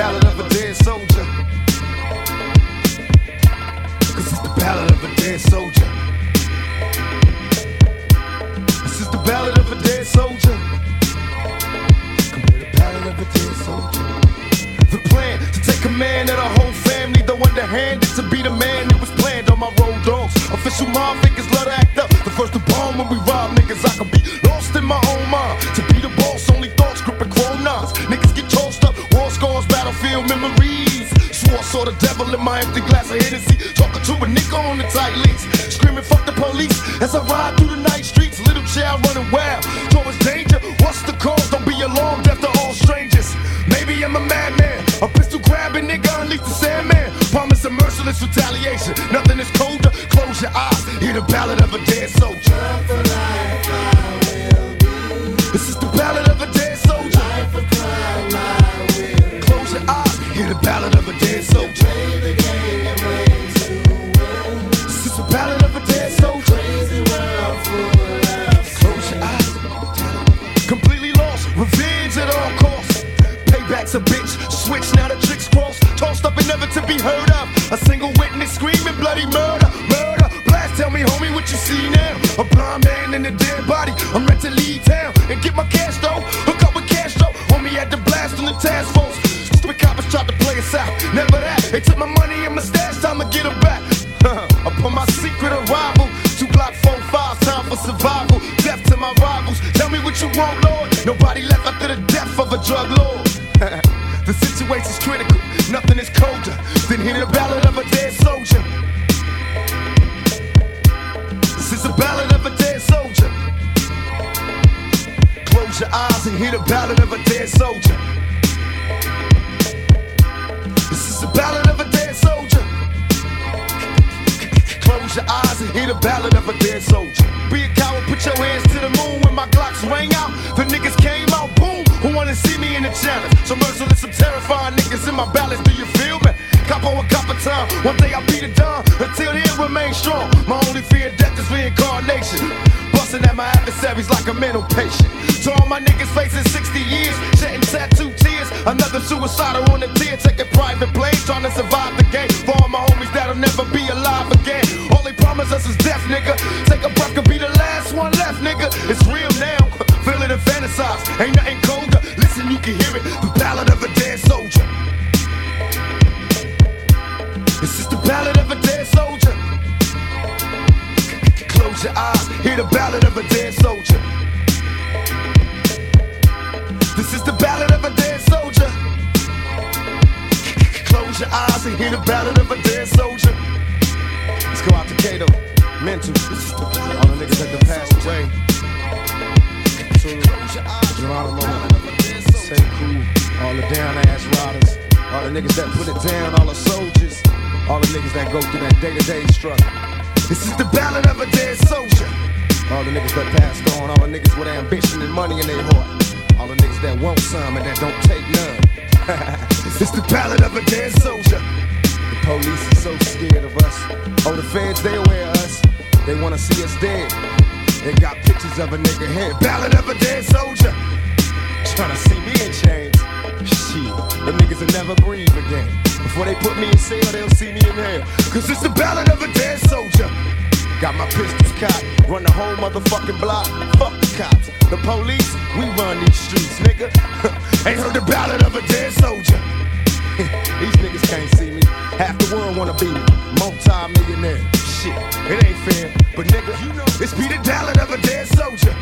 ballad of a dead soldier. Cause it's the ballad of a dead soldier. This is the ballad of a dead soldier. Come here, the ballad of a dead soldier. The plan to take command of the whole family, though underhanded to be the man that was planned on my road dogs. Official mob figures love to act up. The first to bomb when we rob battlefield memories. Swore saw the devil in my empty glass of Hennessy. Talking to a nigga on the tight leash. Screaming, fuck the police. As I ride through the night streets, little child running wild. Towards danger, what's the cause? Don't be alarmed after all strangers. Maybe I'm a madman. A pistol grabbing nigga, unleash the Sandman. Promise a merciless retaliation. Nothing is colder. Close your eyes. Hear the ballad of a dead soldier. Payback's a bitch. Switch now the tricks cross. Tossed up and never to be heard of. A single witness screaming bloody murder. Murder. Blast, tell me, homie, what you see now? A blind man in a dead body. I'm ready to leave town and get my cash though. Hook up with cash Castro. Homie had the blast on the task force. Stupid coppers tried to play us out. Never that. They took my money and my stash. Time to get them back. Upon my secret arrival. Two Glock four five. Time for survival. Death to my rivals. Tell me what you want, Lord. Nobody left after the death of a drug lord. The situation's critical. Nothing is colder than hearing the ballad of a dead soldier. This is the ballad of a dead soldier. Close your eyes and hear the ballad of a dead soldier. This is the ballad in challenge? So merciless, some terrifying niggas in my balance. Do you feel me? Cop on a cop of time. One day I'll be the dawn. Until then, remain strong. My only fear of death is reincarnation. Busting at my adversaries like a mental patient. To all my niggas facing 60 years, shedding tattoo tears. Another suicidal on the tier, taking private planes, trying to survive Close your eyes, hear the ballad of a dead soldier. This is the ballad of a dead soldier. Close your eyes and hear the ballad of a dead soldier. Let's go out to Cato, mental. All the niggas that done passed away. To Geronimo, Sekou, all the down ass riders, all the niggas that put it down, all the soldiers, all the niggas that go through that day to day struggle. This is the ballad of a dead soldier. All the niggas that passed on, all the niggas with ambition and money in their heart. All the niggas that want some and that don't take none. it's the ballad of a dead soldier. The police is so scared of us. Oh, the feds, they aware of us. They wanna see us dead. They got pictures of a nigga head. Ballad of a dead soldier. Tryna see me in chains. Shit, the niggas will never breathe again. Before they put me in cell, they'll see me in hell. Cause it's the ballad of a dead soldier. Got my pistols cocked, run the whole motherfucking block. Fuck the cops, the police, we run these streets, nigga. Ain't heard the ballad of a dead soldier. these niggas can't see me. Half the world wanna be me, multi-millionaire. Shit, it ain't fair, but nigga, you know, it's be the ballad of a dead soldier.